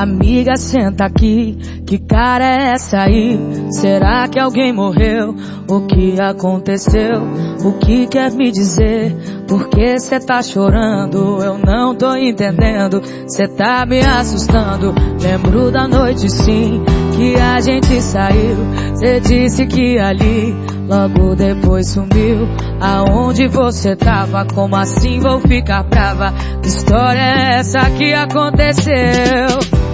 Amiga, senta aqui, que cara é essa aí? Será que alguém morreu? O que aconteceu? O que quer me dizer? Por que cê tá chorando? Eu não tô entendendo, cê tá me assustando. Lembro da noite sim, que a gente saiu. Cê disse que ali, logo depois sumiu. Aonde você tava? Como assim vou ficar brava? Que história é essa que aconteceu?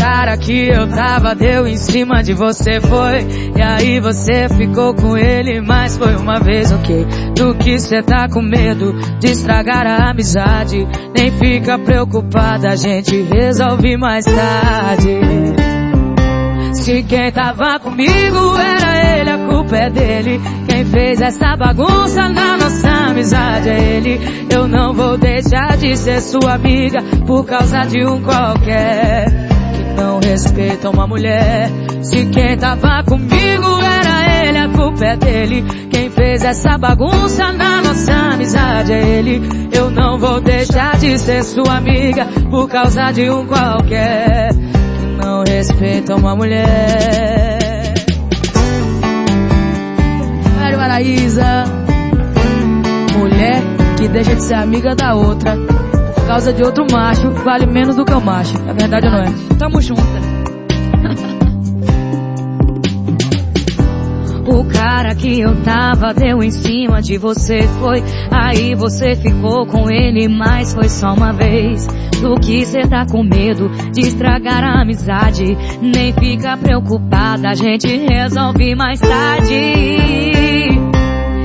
Cara que eu tava deu em cima de você foi. E aí você ficou com ele, mas foi uma vez ok. Do que cê tá com medo de estragar a amizade? Nem fica preocupada, a gente resolve mais tarde. Se quem tava comigo era ele, a culpa é dele. Quem fez essa bagunça na nossa amizade é ele. Eu não vou deixar de ser sua amiga por causa de um qualquer não respeita uma mulher. Se quem tava comigo era ele, a culpa é dele. Quem fez essa bagunça na nossa amizade é ele. Eu não vou deixar de ser sua amiga por causa de um qualquer que não respeita uma mulher. Mário Araíza, mulher que deixa de ser amiga da outra causa de outro macho vale menos do que o macho. É verdade ou não é? Tamo junto. O cara que eu tava deu em cima de você foi. Aí você ficou com ele, mas foi só uma vez. Do que cê tá com medo de estragar a amizade. Nem fica preocupada, a gente resolve mais tarde.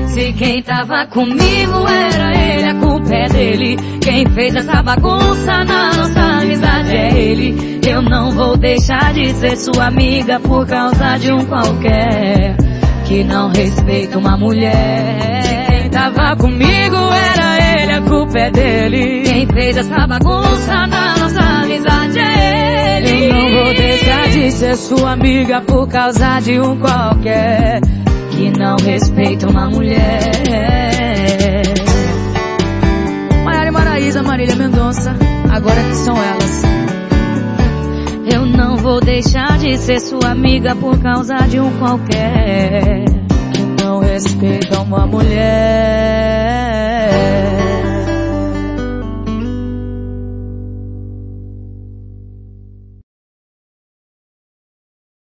Se quem tava comigo era ele, a culpa é dele. Quem fez essa bagunça na nossa amizade é ele. Eu não vou deixar de ser sua amiga por causa de um qualquer que não respeita uma mulher. Quem tava comigo era ele, a culpa é dele. Quem fez essa bagunça na nossa amizade é ele. Eu não vou deixar de ser sua amiga por causa de um qualquer que não respeita uma mulher. Maraísa, Marília Mendonça, agora que são elas. Eu não vou deixar de ser sua amiga por causa de um qualquer que não respeita uma mulher.